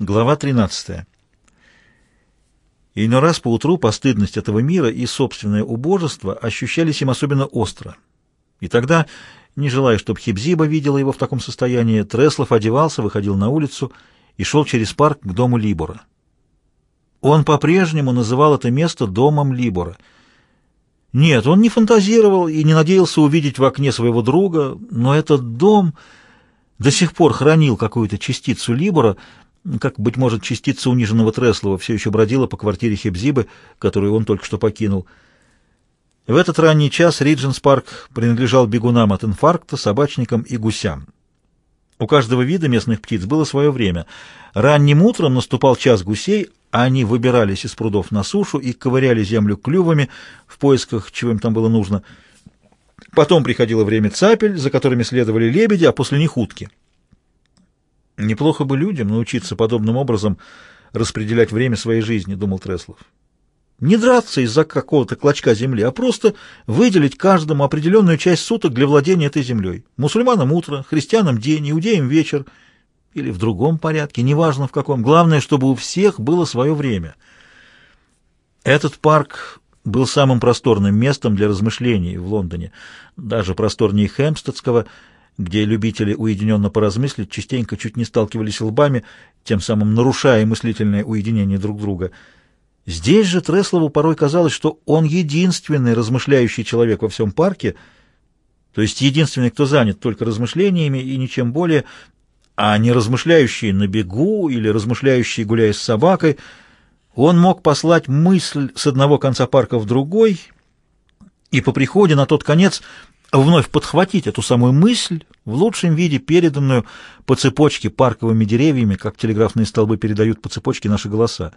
Глава 13. Иной раз поутру постыдность этого мира и собственное убожество ощущались им особенно остро. И тогда, не желая, чтобы Хибзиба видела его в таком состоянии, Треслов одевался, выходил на улицу и шел через парк к дому Либора. Он по-прежнему называл это место домом Либора. Нет, он не фантазировал и не надеялся увидеть в окне своего друга, но этот дом до сих пор хранил какую-то частицу Либора — как, быть может, частица униженного Треслова все еще бродила по квартире Хебзибы, которую он только что покинул. В этот ранний час Ридженс Парк принадлежал бегунам от инфаркта, собачникам и гусям. У каждого вида местных птиц было свое время. Ранним утром наступал час гусей, а они выбирались из прудов на сушу и ковыряли землю клювами в поисках, чего им там было нужно. Потом приходило время цапель, за которыми следовали лебеди, а после них утки. Неплохо бы людям научиться подобным образом распределять время своей жизни, думал Треслов. Не драться из-за какого-то клочка земли, а просто выделить каждому определенную часть суток для владения этой землей. Мусульманам утро, христианам день, иудеям вечер. Или в другом порядке, неважно в каком. Главное, чтобы у всех было свое время. Этот парк был самым просторным местом для размышлений в Лондоне, даже просторнее Хэмпстедского. – где любители уединенно поразмыслить частенько чуть не сталкивались лбами, тем самым нарушая мыслительное уединение друг друга. Здесь же Треслову порой казалось, что он единственный размышляющий человек во всем парке, то есть единственный, кто занят только размышлениями и ничем более, а не размышляющий на бегу или размышляющий гуляя с собакой, он мог послать мысль с одного конца парка в другой, и по приходе на тот конец вновь подхватить эту самую мысль, в лучшем виде переданную по цепочке парковыми деревьями, как телеграфные столбы передают по цепочке наши голоса.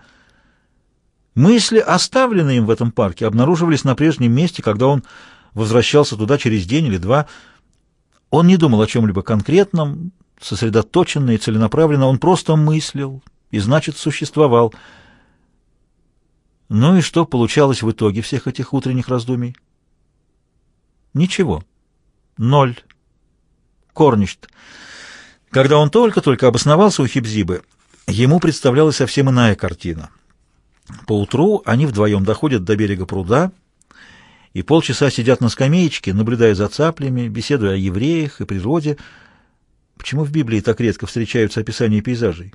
Мысли, оставленные им в этом парке, обнаруживались на прежнем месте, когда он возвращался туда через день или два. Он не думал о чем-либо конкретном, сосредоточенно и целенаправленно, он просто мыслил и, значит, существовал. Ну и что получалось в итоге всех этих утренних раздумий? Ничего. Ноль. Корништ. Когда он только-только обосновался у Хибзибы, ему представлялась совсем иная картина. Поутру они вдвоем доходят до берега пруда и полчаса сидят на скамеечке, наблюдая за цаплями, беседуя о евреях и природе. Почему в Библии так редко встречаются описания пейзажей?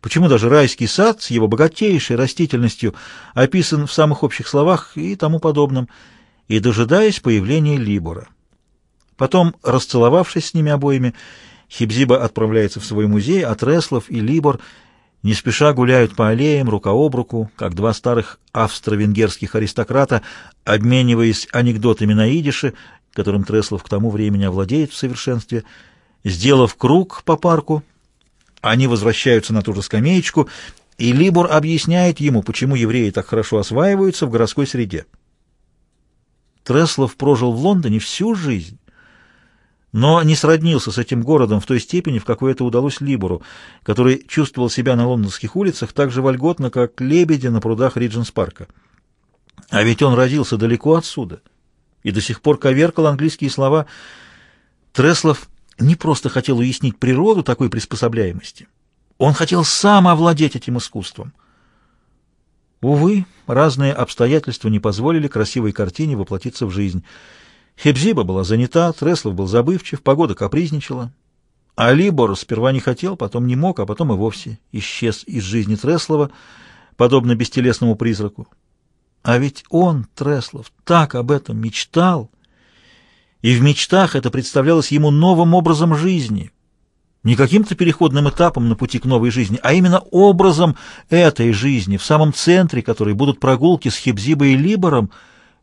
Почему даже райский сад с его богатейшей растительностью описан в самых общих словах и тому подобном – и дожидаясь появления Либора. Потом, расцеловавшись с ними обоими, Хибзиба отправляется в свой музей, а Треслов и Либор не спеша гуляют по аллеям, рука об руку, как два старых австро-венгерских аристократа, обмениваясь анекдотами на идише, которым Треслов к тому времени овладеет в совершенстве. Сделав круг по парку, они возвращаются на ту же скамеечку, и Либор объясняет ему, почему евреи так хорошо осваиваются в городской среде. Треслов прожил в Лондоне всю жизнь, но не сроднился с этим городом в той степени, в какой это удалось Либору, который чувствовал себя на лондонских улицах так же вольготно, как лебеди на прудах Ридженс-парка. А ведь он родился далеко отсюда и до сих пор коверкал английские слова. Треслов не просто хотел уяснить природу такой приспособляемости, он хотел сам овладеть этим искусством — Увы, разные обстоятельства не позволили красивой картине воплотиться в жизнь. Хебзиба была занята, Треслов был забывчив, погода капризничала. А Либор сперва не хотел, потом не мог, а потом и вовсе исчез из жизни Треслова, подобно бестелесному призраку. А ведь он, Треслов, так об этом мечтал, и в мечтах это представлялось ему новым образом жизни — не каким-то переходным этапом на пути к новой жизни, а именно образом этой жизни, в самом центре которой будут прогулки с Хебзибой и Либором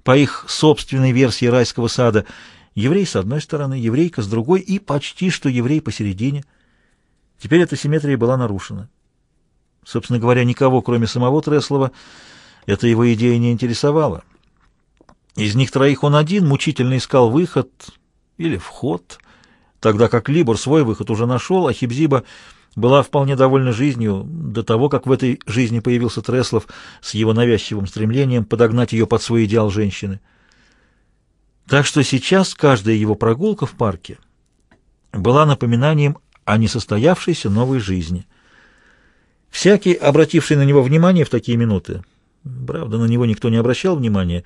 по их собственной версии райского сада. Еврей с одной стороны, еврейка с другой и почти что еврей посередине. Теперь эта симметрия была нарушена. Собственно говоря, никого, кроме самого Треслова, эта его идея не интересовала. Из них троих он один мучительно искал выход или вход — тогда как Либор свой выход уже нашел, а Хибзиба была вполне довольна жизнью до того, как в этой жизни появился Треслов с его навязчивым стремлением подогнать ее под свой идеал женщины. Так что сейчас каждая его прогулка в парке была напоминанием о несостоявшейся новой жизни. Всякий, обративший на него внимание в такие минуты, правда, на него никто не обращал внимания,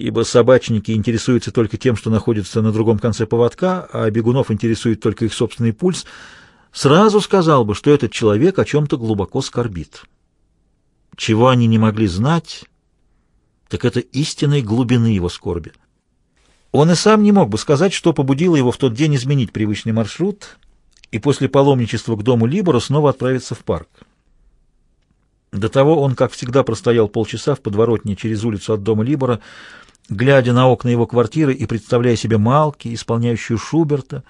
ибо собачники интересуются только тем, что находится на другом конце поводка, а бегунов интересует только их собственный пульс, сразу сказал бы, что этот человек о чем-то глубоко скорбит. Чего они не могли знать, так это истинной глубины его скорби. Он и сам не мог бы сказать, что побудило его в тот день изменить привычный маршрут и после паломничества к дому Либора снова отправиться в парк. До того он, как всегда, простоял полчаса в подворотне через улицу от дома Либора, глядя на окна его квартиры и представляя себе Малки, исполняющую Шуберта,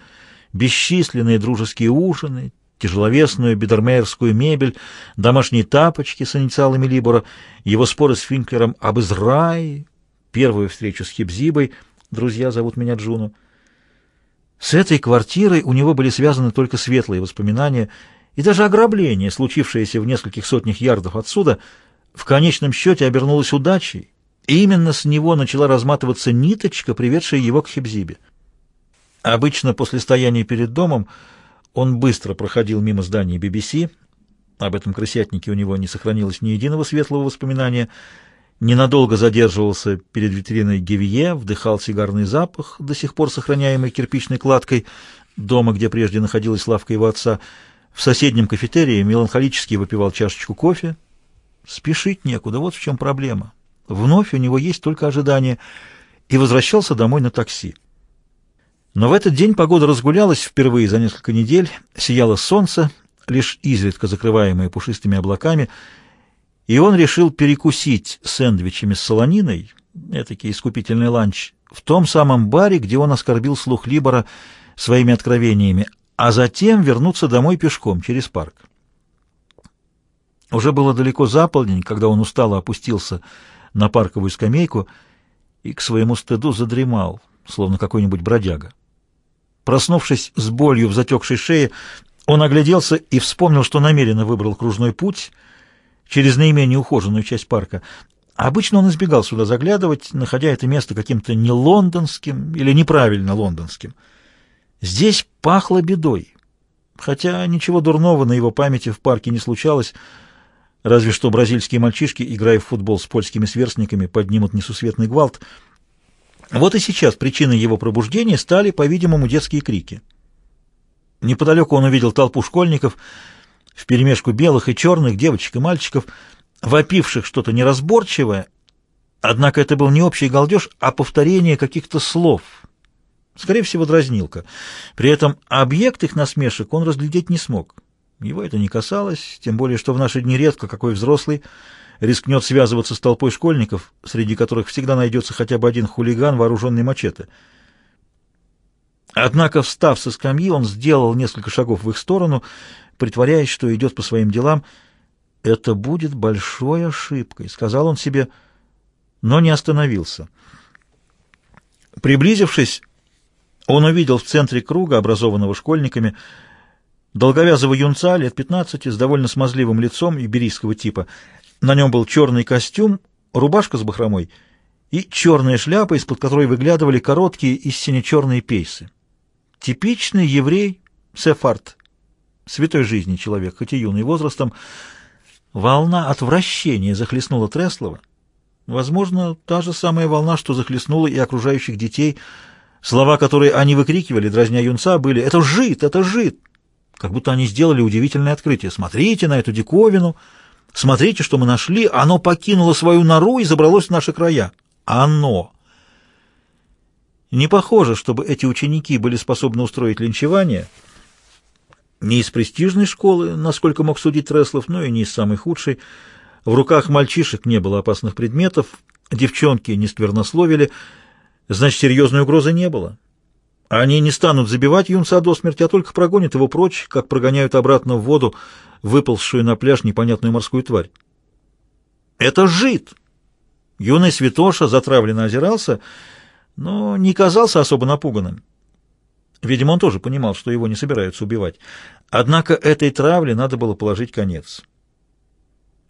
бесчисленные дружеские ужины, тяжеловесную бедермейерскую мебель, домашние тапочки с инициалами Либора, его споры с Финклером об Израиле, первую встречу с Хибзибой, друзья зовут меня Джуну. С этой квартирой у него были связаны только светлые воспоминания — и даже ограбление, случившееся в нескольких сотнях ярдов отсюда, в конечном счете обернулось удачей, и именно с него начала разматываться ниточка, приведшая его к Хебзибе. Обычно после стояния перед домом он быстро проходил мимо здания BBC, об этом крысятнике у него не сохранилось ни единого светлого воспоминания, ненадолго задерживался перед витриной Гевье, вдыхал сигарный запах, до сих пор сохраняемый кирпичной кладкой дома, где прежде находилась лавка его отца, в соседнем кафетерии меланхолически выпивал чашечку кофе. Спешить некуда, вот в чем проблема. Вновь у него есть только ожидание. И возвращался домой на такси. Но в этот день погода разгулялась впервые за несколько недель, сияло солнце, лишь изредка закрываемое пушистыми облаками, и он решил перекусить сэндвичами с солониной, этакий искупительный ланч, в том самом баре, где он оскорбил слух Либора своими откровениями а затем вернуться домой пешком через парк. Уже было далеко за полдень, когда он устало опустился на парковую скамейку и к своему стыду задремал, словно какой-нибудь бродяга. Проснувшись с болью в затекшей шее, он огляделся и вспомнил, что намеренно выбрал кружной путь через наименее ухоженную часть парка. Обычно он избегал сюда заглядывать, находя это место каким-то не лондонским или неправильно лондонским – Здесь пахло бедой. Хотя ничего дурного на его памяти в парке не случалось, разве что бразильские мальчишки, играя в футбол с польскими сверстниками, поднимут несусветный гвалт. Вот и сейчас причиной его пробуждения стали, по-видимому, детские крики. Неподалеку он увидел толпу школьников, вперемешку белых и черных, девочек и мальчиков, вопивших что-то неразборчивое, однако это был не общий галдеж, а повторение каких-то слов — Скорее всего, дразнилка. При этом объект их насмешек он разглядеть не смог. Его это не касалось, тем более, что в наши дни редко какой взрослый рискнет связываться с толпой школьников, среди которых всегда найдется хотя бы один хулиган, вооруженный мачете. Однако, встав со скамьи, он сделал несколько шагов в их сторону, притворяясь, что идет по своим делам. «Это будет большой ошибкой», — сказал он себе, но не остановился. Приблизившись, он увидел в центре круга, образованного школьниками, долговязого юнца лет 15 с довольно смазливым лицом иберийского типа. На нем был черный костюм, рубашка с бахромой и черная шляпа, из-под которой выглядывали короткие и сине-черные пейсы. Типичный еврей Сефард, святой жизни человек, хоть и юный возрастом. Волна отвращения захлестнула Треслова. Возможно, та же самая волна, что захлестнула и окружающих детей – Слова, которые они выкрикивали, дразня юнца, были «Это жид! Это жид!» Как будто они сделали удивительное открытие. «Смотрите на эту диковину! Смотрите, что мы нашли! Оно покинуло свою нору и забралось в наши края! Оно!» Не похоже, чтобы эти ученики были способны устроить линчевание. Не из престижной школы, насколько мог судить Треслов, но и не из самой худшей. В руках мальчишек не было опасных предметов, девчонки не сквернословили — Значит, серьезной угрозы не было. Они не станут забивать юнца до смерти, а только прогонят его прочь, как прогоняют обратно в воду выползшую на пляж непонятную морскую тварь. «Это жид!» Юный святоша затравленно озирался, но не казался особо напуганным. Видимо, он тоже понимал, что его не собираются убивать. Однако этой травле надо было положить конец.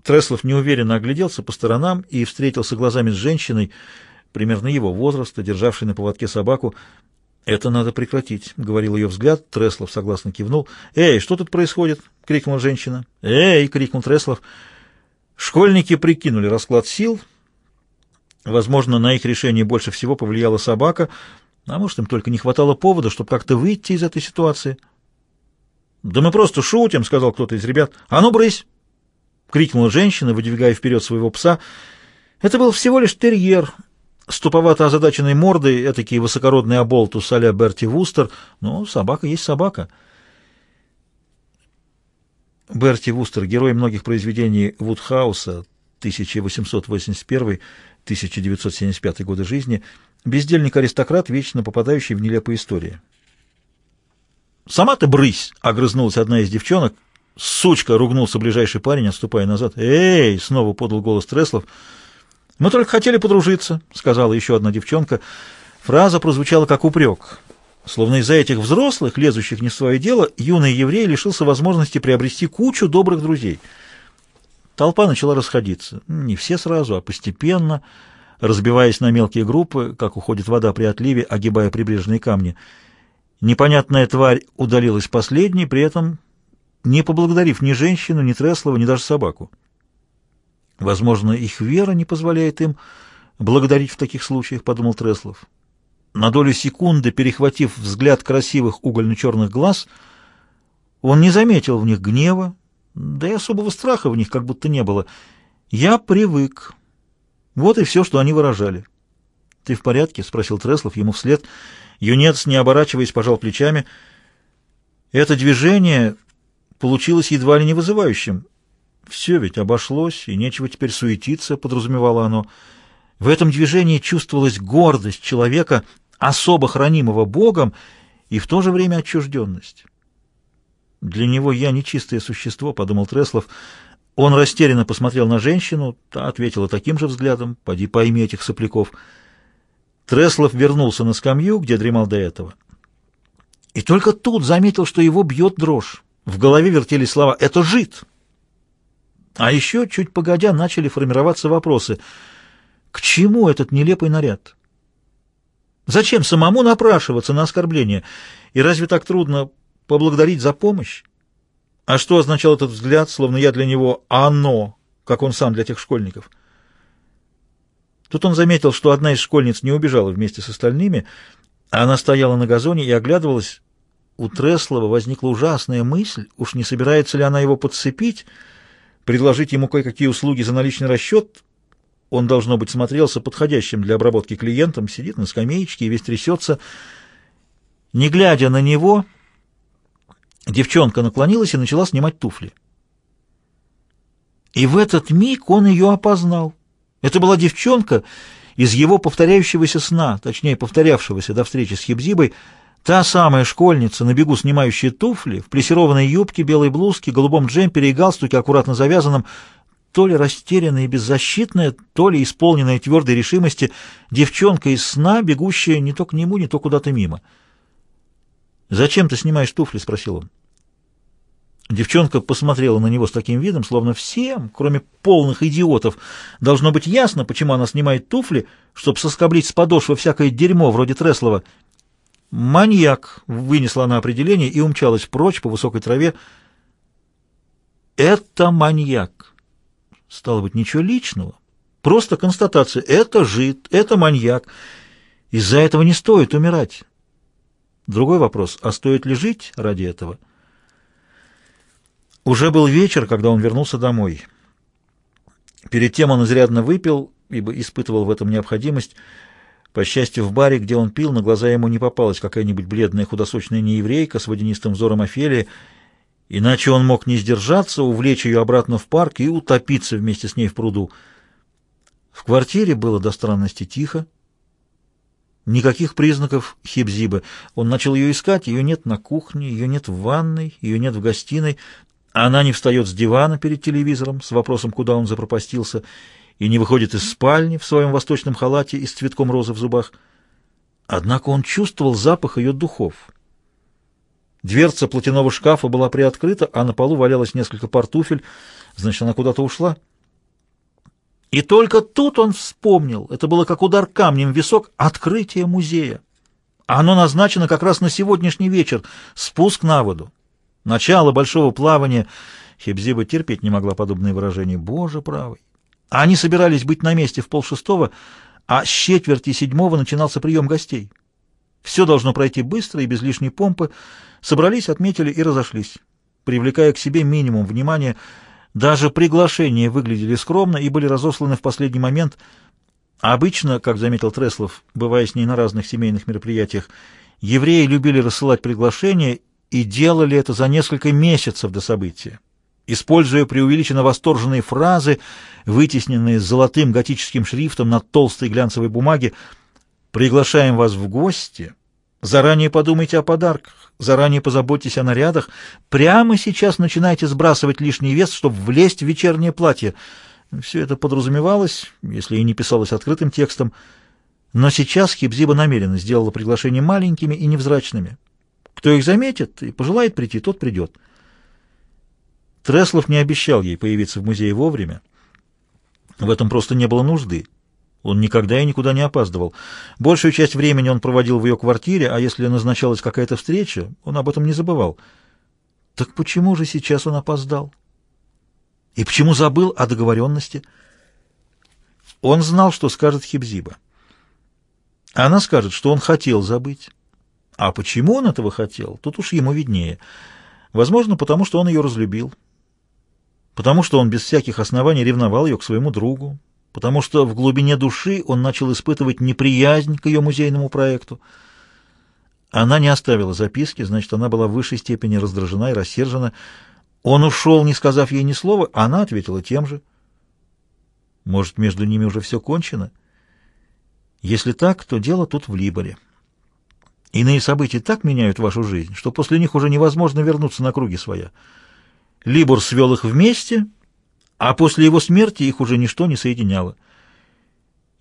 Треслов неуверенно огляделся по сторонам и встретился глазами с женщиной, примерно его возраста, державший на поводке собаку. «Это надо прекратить», — говорил ее взгляд. Треслов согласно кивнул. «Эй, что тут происходит?» — крикнула женщина. «Эй!» — крикнул Треслов. Школьники прикинули расклад сил. Возможно, на их решение больше всего повлияла собака, а может, им только не хватало повода, чтобы как-то выйти из этой ситуации. «Да мы просто шутим», — сказал кто-то из ребят. «А ну, брысь!» — крикнула женщина, выдвигая вперед своего пса. «Это был всего лишь терьер» с туповато озадаченной мордой, этакий высокородный оболтус а Берти Вустер, но собака есть собака. Берти Вустер, герой многих произведений Вудхауса, 1881-1975 годы жизни, бездельник-аристократ, вечно попадающий в нелепые истории. «Сама ты брысь!» — огрызнулась одна из девчонок. «Сучка!» — ругнулся ближайший парень, отступая назад. «Эй!» — снова подал голос Треслов — «Мы только хотели подружиться», — сказала еще одна девчонка. Фраза прозвучала как упрек. Словно из-за этих взрослых, лезущих не в свое дело, юный еврей лишился возможности приобрести кучу добрых друзей. Толпа начала расходиться. Не все сразу, а постепенно, разбиваясь на мелкие группы, как уходит вода при отливе, огибая прибрежные камни. Непонятная тварь удалилась последней, при этом не поблагодарив ни женщину, ни Треслова, ни даже собаку. Возможно, их вера не позволяет им благодарить в таких случаях, подумал Треслов. На долю секунды, перехватив взгляд красивых угольно-черных глаз, он не заметил в них гнева, да и особого страха в них как будто не было. «Я привык». Вот и все, что они выражали. «Ты в порядке?» — спросил Треслов ему вслед. Юнец, не оборачиваясь, пожал плечами. Это движение получилось едва ли не вызывающим. Все ведь обошлось, и нечего теперь суетиться, подразумевало оно. В этом движении чувствовалась гордость человека, особо хранимого Богом, и в то же время отчужденность. «Для него я нечистое существо», — подумал Треслов. Он растерянно посмотрел на женщину, та ответила таким же взглядом, «Поди пойми этих сопляков». Треслов вернулся на скамью, где дремал до этого. И только тут заметил, что его бьет дрожь. В голове вертели слова «Это жид!» А еще, чуть погодя, начали формироваться вопросы. К чему этот нелепый наряд? Зачем самому напрашиваться на оскорбление? И разве так трудно поблагодарить за помощь? А что означал этот взгляд, словно я для него «оно», как он сам для тех школьников? Тут он заметил, что одна из школьниц не убежала вместе с остальными, а она стояла на газоне и оглядывалась. У Треслова возникла ужасная мысль, уж не собирается ли она его подцепить, предложить ему кое-какие услуги за наличный расчет. Он, должно быть, смотрелся подходящим для обработки клиентом, сидит на скамеечке и весь трясется. Не глядя на него, девчонка наклонилась и начала снимать туфли. И в этот миг он ее опознал. Это была девчонка из его повторяющегося сна, точнее, повторявшегося до встречи с Хебзибой, Та самая школьница, на бегу снимающая туфли, в плессированной юбке, белой блузке, голубом джемпере и галстуке, аккуратно завязанном, то ли растерянная и беззащитная, то ли исполненная твердой решимости, девчонка из сна, бегущая не то к нему, не то куда-то мимо. «Зачем ты снимаешь туфли?» — спросил он. Девчонка посмотрела на него с таким видом, словно всем, кроме полных идиотов, должно быть ясно, почему она снимает туфли, чтобы соскоблить с подошвы всякое дерьмо вроде Треслова — «Маньяк!» — вынесла она определение и умчалась прочь по высокой траве. «Это маньяк!» Стало быть, ничего личного. Просто констатация. Это жид, это маньяк. Из-за этого не стоит умирать. Другой вопрос, а стоит ли жить ради этого? Уже был вечер, когда он вернулся домой. Перед тем он изрядно выпил, ибо испытывал в этом необходимость. По счастью, в баре, где он пил, на глаза ему не попалась какая-нибудь бледная худосочная нееврейка с водянистым взором Офелии, иначе он мог не сдержаться, увлечь ее обратно в парк и утопиться вместе с ней в пруду. В квартире было до странности тихо. Никаких признаков хипзибы. Он начал ее искать, ее нет на кухне, ее нет в ванной, ее нет в гостиной. Она не встает с дивана перед телевизором с вопросом, куда он запропастился, и не выходит из спальни в своем восточном халате и с цветком розы в зубах. Однако он чувствовал запах ее духов. Дверца платяного шкафа была приоткрыта, а на полу валялось несколько пар значит, она куда-то ушла. И только тут он вспомнил, это было как удар камнем в висок, открытие музея. Оно назначено как раз на сегодняшний вечер, спуск на воду. Начало большого плавания. Хебзиба терпеть не могла подобные выражения. Боже правый! А Они собирались быть на месте в полшестого, а с четверти седьмого начинался прием гостей. Все должно пройти быстро и без лишней помпы. Собрались, отметили и разошлись, привлекая к себе минимум внимания. Даже приглашения выглядели скромно и были разосланы в последний момент. А обычно, как заметил Треслов, бывая с ней на разных семейных мероприятиях, евреи любили рассылать приглашения и делали это за несколько месяцев до события используя преувеличенно восторженные фразы, вытесненные золотым готическим шрифтом на толстой глянцевой бумаге. «Приглашаем вас в гости. Заранее подумайте о подарках, заранее позаботьтесь о нарядах. Прямо сейчас начинайте сбрасывать лишний вес, чтобы влезть в вечернее платье». Все это подразумевалось, если и не писалось открытым текстом. Но сейчас Хибзиба намеренно сделала приглашения маленькими и невзрачными. Кто их заметит и пожелает прийти, тот придет. Треслов не обещал ей появиться в музее вовремя. В этом просто не было нужды. Он никогда и никуда не опаздывал. Большую часть времени он проводил в ее квартире, а если назначалась какая-то встреча, он об этом не забывал. Так почему же сейчас он опоздал? И почему забыл о договоренности? Он знал, что скажет Хибзиба. Она скажет, что он хотел забыть. А почему он этого хотел, тут уж ему виднее. Возможно, потому что он ее разлюбил потому что он без всяких оснований ревновал ее к своему другу, потому что в глубине души он начал испытывать неприязнь к ее музейному проекту. Она не оставила записки, значит, она была в высшей степени раздражена и рассержена. Он ушел, не сказав ей ни слова, а она ответила тем же. Может, между ними уже все кончено? Если так, то дело тут в Либоре. Иные события так меняют вашу жизнь, что после них уже невозможно вернуться на круги своя. Либор свел их вместе, а после его смерти их уже ничто не соединяло.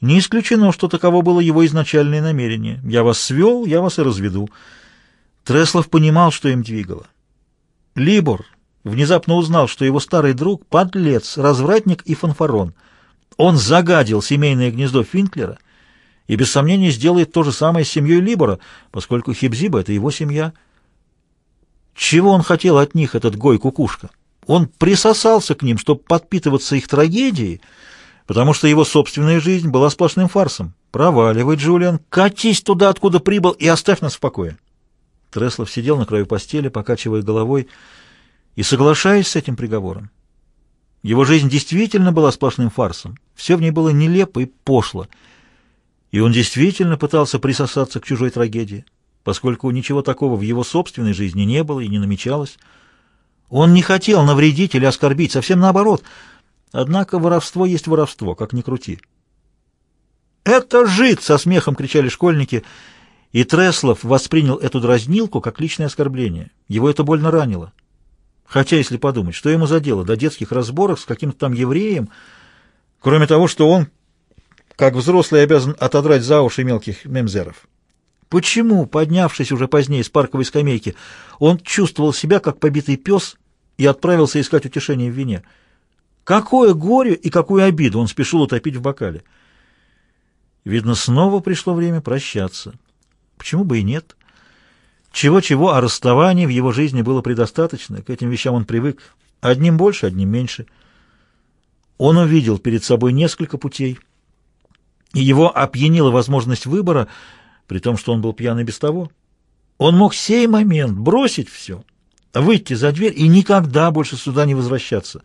Не исключено, что таково было его изначальное намерение. «Я вас свел, я вас и разведу». Треслов понимал, что им двигало. Либор внезапно узнал, что его старый друг — подлец, развратник и фанфарон. Он загадил семейное гнездо Финклера и, без сомнения, сделает то же самое с семьей Либора, поскольку Хибзиба — это его семья — чего он хотел от них, этот гой-кукушка? Он присосался к ним, чтобы подпитываться их трагедией, потому что его собственная жизнь была сплошным фарсом. «Проваливай, Джулиан, катись туда, откуда прибыл, и оставь нас в покое». Треслов сидел на краю постели, покачивая головой и соглашаясь с этим приговором. Его жизнь действительно была сплошным фарсом. Все в ней было нелепо и пошло. И он действительно пытался присосаться к чужой трагедии поскольку ничего такого в его собственной жизни не было и не намечалось. Он не хотел навредить или оскорбить, совсем наоборот. Однако воровство есть воровство, как ни крути. «Это жид!» — со смехом кричали школьники. И Треслов воспринял эту дразнилку как личное оскорбление. Его это больно ранило. Хотя, если подумать, что ему за дело до детских разборок с каким-то там евреем, кроме того, что он, как взрослый, обязан отодрать за уши мелких мемзеров. Почему, поднявшись уже позднее с парковой скамейки, он чувствовал себя как побитый пес и отправился искать утешение в вине? Какое горе и какую обиду он спешил утопить в бокале? Видно, снова пришло время прощаться. Почему бы и нет? Чего-чего, а расставаний в его жизни было предостаточно, к этим вещам он привык. Одним больше, одним меньше. Он увидел перед собой несколько путей, и его опьянила возможность выбора — при том, что он был пьяный без того. Он мог в сей момент бросить все, выйти за дверь и никогда больше сюда не возвращаться.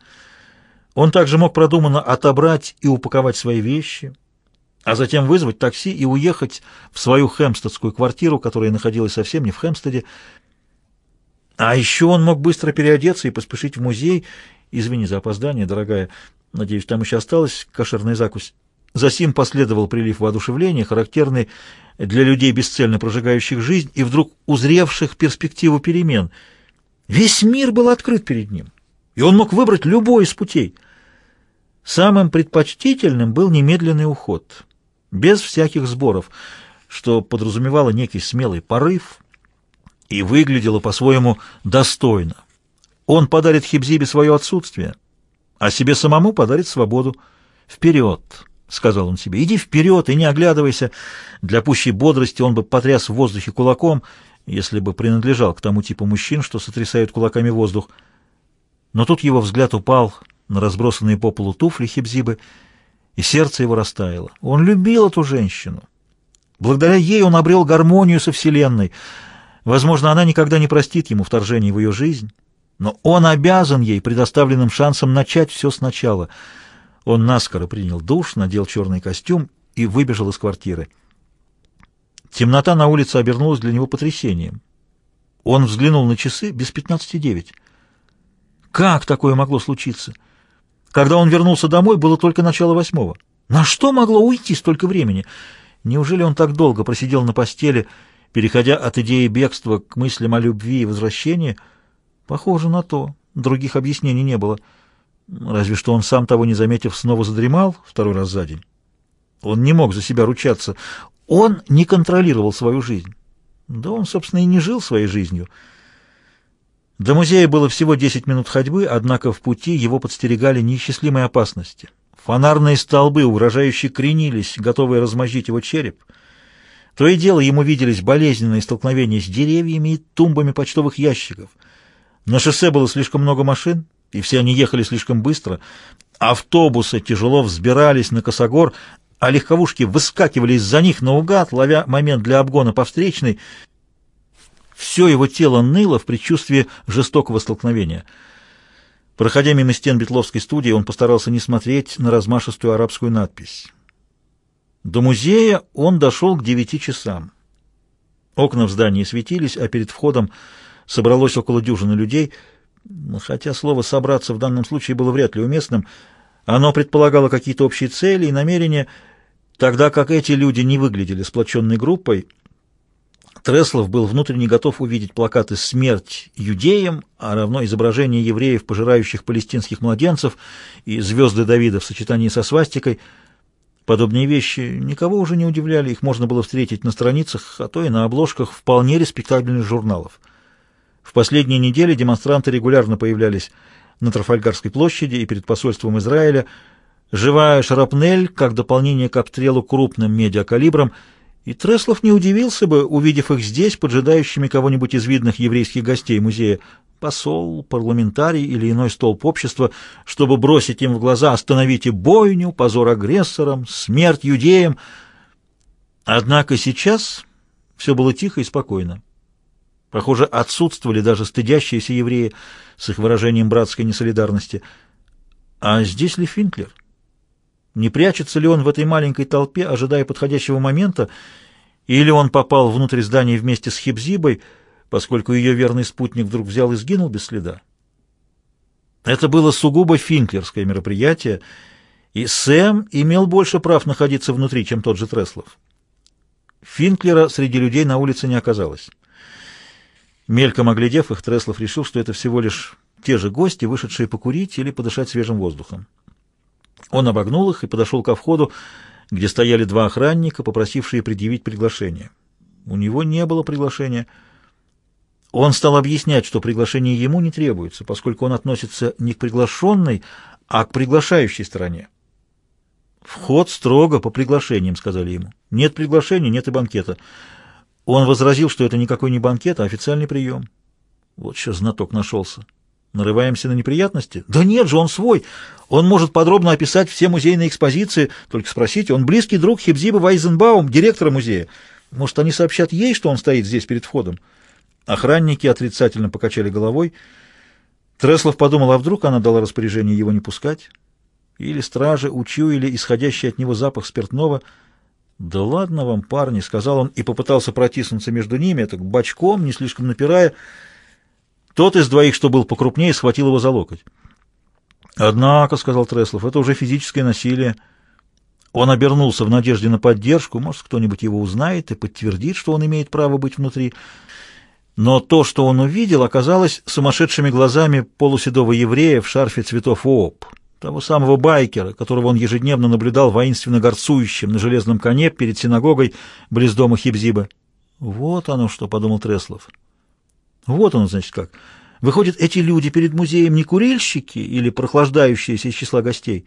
Он также мог продуманно отобрать и упаковать свои вещи, а затем вызвать такси и уехать в свою хемстедскую квартиру, которая находилась совсем не в Хемстеде. А еще он мог быстро переодеться и поспешить в музей. Извини за опоздание, дорогая. Надеюсь, там еще осталась кошерная закусь. Засим последовал прилив воодушевления, характерный для людей, бесцельно прожигающих жизнь и вдруг узревших перспективу перемен. Весь мир был открыт перед ним, и он мог выбрать любой из путей. Самым предпочтительным был немедленный уход, без всяких сборов, что подразумевало некий смелый порыв и выглядело по-своему достойно. Он подарит Хибзибе свое отсутствие, а себе самому подарит свободу. Вперед! — сказал он себе. «Иди вперед и не оглядывайся!» Для пущей бодрости он бы потряс в воздухе кулаком, если бы принадлежал к тому типу мужчин, что сотрясают кулаками воздух. Но тут его взгляд упал на разбросанные по полу туфли Хибзибы, и сердце его растаяло. Он любил эту женщину. Благодаря ей он обрел гармонию со Вселенной. Возможно, она никогда не простит ему вторжение в ее жизнь, но он обязан ей предоставленным шансом начать все сначала — он наскоро принял душ, надел черный костюм и выбежал из квартиры. Темнота на улице обернулась для него потрясением. Он взглянул на часы без пятнадцати девять. Как такое могло случиться? Когда он вернулся домой, было только начало восьмого. На что могло уйти столько времени? Неужели он так долго просидел на постели, переходя от идеи бегства к мыслям о любви и возвращении? Похоже на то. Других объяснений не было. Разве что он сам того не заметив, снова задремал второй раз за день. Он не мог за себя ручаться. Он не контролировал свою жизнь. Да он, собственно, и не жил своей жизнью. До музея было всего 10 минут ходьбы, однако в пути его подстерегали неисчислимые опасности. Фонарные столбы угрожающе кренились, готовые размозжить его череп. То и дело ему виделись болезненные столкновения с деревьями и тумбами почтовых ящиков. На шоссе было слишком много машин, и все они ехали слишком быстро. Автобусы тяжело взбирались на косогор, а легковушки выскакивали из-за них наугад, ловя момент для обгона по встречной. Все его тело ныло в предчувствии жестокого столкновения. Проходя мимо стен Бетловской студии, он постарался не смотреть на размашистую арабскую надпись. До музея он дошел к девяти часам. Окна в здании светились, а перед входом собралось около дюжины людей — ну, хотя слово «собраться» в данном случае было вряд ли уместным, оно предполагало какие-то общие цели и намерения, тогда как эти люди не выглядели сплоченной группой. Треслов был внутренне готов увидеть плакаты «Смерть юдеям», а равно изображение евреев, пожирающих палестинских младенцев, и «Звезды Давида» в сочетании со свастикой. Подобные вещи никого уже не удивляли, их можно было встретить на страницах, а то и на обложках вполне респектабельных журналов. В последние недели демонстранты регулярно появлялись на Трафальгарской площади и перед посольством Израиля. Живая шрапнель, как дополнение к обстрелу крупным медиакалибром, и Треслов не удивился бы, увидев их здесь, поджидающими кого-нибудь из видных еврейских гостей музея, посол, парламентарий или иной столб общества, чтобы бросить им в глаза «Остановите бойню! Позор агрессорам! Смерть юдеям!» Однако сейчас все было тихо и спокойно. Похоже, отсутствовали даже стыдящиеся евреи с их выражением братской несолидарности. А здесь ли Финклер? Не прячется ли он в этой маленькой толпе, ожидая подходящего момента, или он попал внутрь здания вместе с Хибзибой, поскольку ее верный спутник вдруг взял и сгинул без следа? Это было сугубо финклерское мероприятие, и Сэм имел больше прав находиться внутри, чем тот же Треслов. Финклера среди людей на улице не оказалось. Мельком оглядев их, Треслов решил, что это всего лишь те же гости, вышедшие покурить или подышать свежим воздухом. Он обогнул их и подошел ко входу, где стояли два охранника, попросившие предъявить приглашение. У него не было приглашения. Он стал объяснять, что приглашение ему не требуется, поскольку он относится не к приглашенной, а к приглашающей стороне. «Вход строго по приглашениям», — сказали ему. «Нет приглашения, нет и банкета». Он возразил, что это никакой не банкет, а официальный прием. Вот еще знаток нашелся. Нарываемся на неприятности? Да нет же, он свой. Он может подробно описать все музейные экспозиции. Только спросите, он близкий друг Хибзиба Вайзенбаум, директора музея. Может, они сообщат ей, что он стоит здесь перед входом? Охранники отрицательно покачали головой. Треслов подумал, а вдруг она дала распоряжение его не пускать? Или стражи учуяли исходящий от него запах спиртного – «Да ладно вам, парни», — сказал он и попытался протиснуться между ними, так бочком, не слишком напирая. Тот из двоих, что был покрупнее, схватил его за локоть. «Однако», — сказал Треслов, — «это уже физическое насилие». Он обернулся в надежде на поддержку, может, кто-нибудь его узнает и подтвердит, что он имеет право быть внутри. Но то, что он увидел, оказалось сумасшедшими глазами полуседого еврея в шарфе цветов ООП того самого байкера, которого он ежедневно наблюдал воинственно горцующим на железном коне перед синагогой близ дома Хибзиба. «Вот оно что», — подумал Треслов. «Вот оно, значит, как. Выходят, эти люди перед музеем не курильщики или прохлаждающиеся из числа гостей.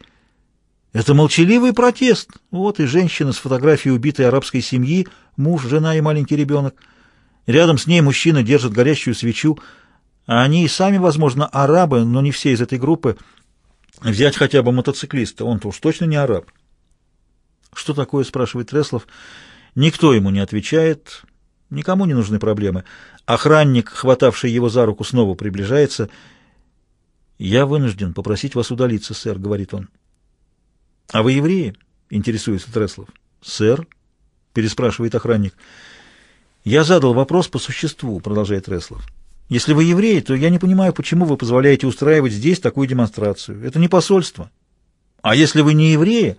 Это молчаливый протест. Вот и женщина с фотографией убитой арабской семьи, муж, жена и маленький ребенок. Рядом с ней мужчина держит горящую свечу, а они и сами, возможно, арабы, но не все из этой группы — Взять хотя бы мотоциклиста, он-то уж точно не араб. «Что такое?» — спрашивает Треслов. Никто ему не отвечает, никому не нужны проблемы. Охранник, хватавший его за руку, снова приближается. «Я вынужден попросить вас удалиться, сэр», — говорит он. «А вы евреи?» — интересуется Треслов. «Сэр?» — переспрашивает охранник. «Я задал вопрос по существу», — продолжает Треслов. Если вы евреи, то я не понимаю, почему вы позволяете устраивать здесь такую демонстрацию. Это не посольство. А если вы не евреи,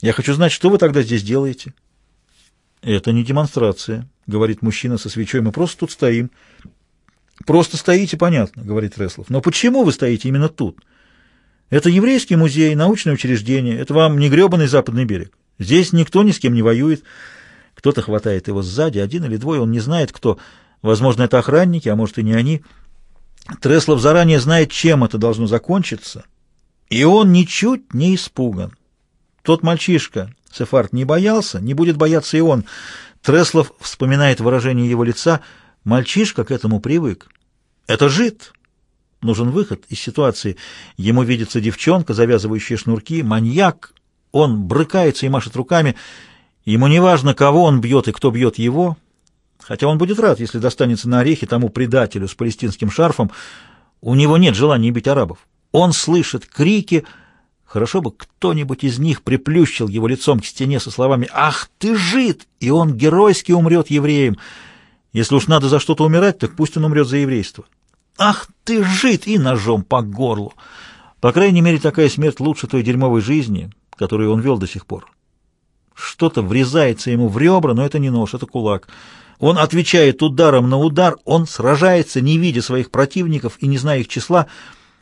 я хочу знать, что вы тогда здесь делаете. Это не демонстрация, говорит мужчина со свечой. Мы просто тут стоим. Просто стоите, понятно, говорит Реслов. Но почему вы стоите именно тут? Это еврейский музей, научное учреждение. Это вам не гребаный западный берег. Здесь никто ни с кем не воюет. Кто-то хватает его сзади, один или двое, он не знает, кто... Возможно, это охранники, а может и не они. Треслов заранее знает, чем это должно закончиться, и он ничуть не испуган. Тот мальчишка, Сефард, не боялся, не будет бояться и он. Треслов вспоминает выражение его лица «Мальчишка к этому привык». Это жид. Нужен выход из ситуации. Ему видится девчонка, завязывающая шнурки, маньяк. Он брыкается и машет руками. Ему не важно, кого он бьет и кто бьет его. Хотя он будет рад, если достанется на орехи тому предателю с палестинским шарфом. У него нет желания бить арабов. Он слышит крики. Хорошо бы кто-нибудь из них приплющил его лицом к стене со словами «Ах, ты жид!» И он геройски умрет евреем. Если уж надо за что-то умирать, так пусть он умрет за еврейство. «Ах, ты жид!» И ножом по горлу. По крайней мере, такая смерть лучше той дерьмовой жизни, которую он вел до сих пор. Что-то врезается ему в ребра, но это не нож, это кулак. Он отвечает ударом на удар, он сражается, не видя своих противников и не зная их числа.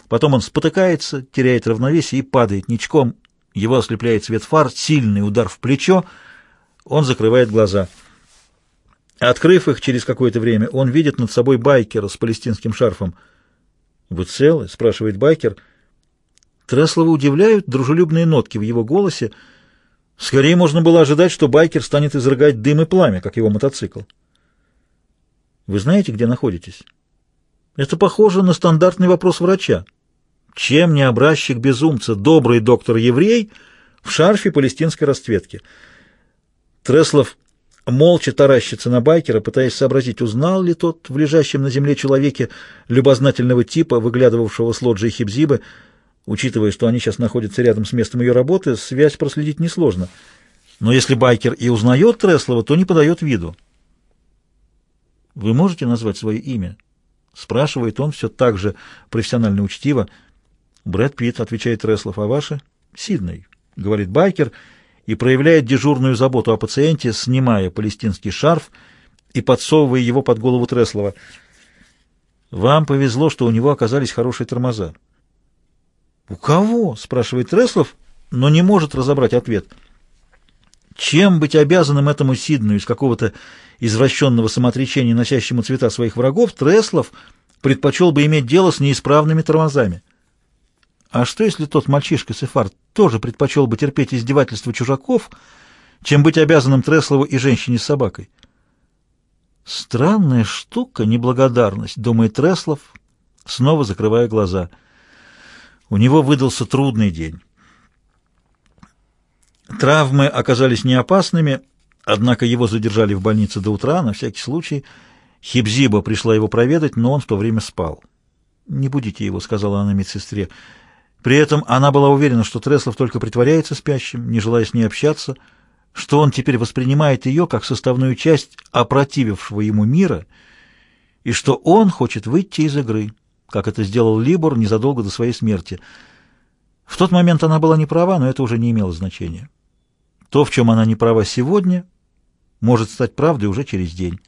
Потом он спотыкается, теряет равновесие и падает ничком. Его ослепляет свет фар, сильный удар в плечо. Он закрывает глаза. Открыв их через какое-то время, он видит над собой байкера с палестинским шарфом. «Вы целы?» — спрашивает байкер. Треслова удивляют дружелюбные нотки в его голосе. Скорее можно было ожидать, что байкер станет изрыгать дым и пламя, как его мотоцикл. Вы знаете, где находитесь? Это похоже на стандартный вопрос врача. Чем не образчик безумца, добрый доктор-еврей в шарфе палестинской расцветки? Треслов молча таращится на байкера, пытаясь сообразить, узнал ли тот в лежащем на земле человеке любознательного типа, выглядывавшего с лоджии Хибзибы. Учитывая, что они сейчас находятся рядом с местом ее работы, связь проследить несложно. Но если байкер и узнает Треслова, то не подает виду. «Вы можете назвать свое имя?» Спрашивает он все так же профессионально учтиво. «Брэд Питт», — отвечает Реслов, — «а ваше?» «Сидней», — говорит байкер, и проявляет дежурную заботу о пациенте, снимая палестинский шарф и подсовывая его под голову Треслова. «Вам повезло, что у него оказались хорошие тормоза». «У кого?» — спрашивает Треслов, но не может разобрать ответ. «Чем быть обязанным этому Сидну из какого-то извращенного самоотречения, носящему цвета своих врагов, Треслов предпочел бы иметь дело с неисправными тормозами. А что, если тот мальчишка Сефар тоже предпочел бы терпеть издевательства чужаков, чем быть обязанным Треслову и женщине с собакой? «Странная штука, неблагодарность», — думает Треслов, снова закрывая глаза. У него выдался трудный день. Травмы оказались неопасными, Однако его задержали в больнице до утра, на всякий случай. Хибзиба пришла его проведать, но он в то время спал. «Не будите его», — сказала она медсестре. При этом она была уверена, что Треслов только притворяется спящим, не желая с ней общаться, что он теперь воспринимает ее как составную часть опротивившего ему мира, и что он хочет выйти из игры, как это сделал Либор незадолго до своей смерти. В тот момент она была не права, но это уже не имело значения. То, в чем она не права сегодня, может стать правдой уже через день.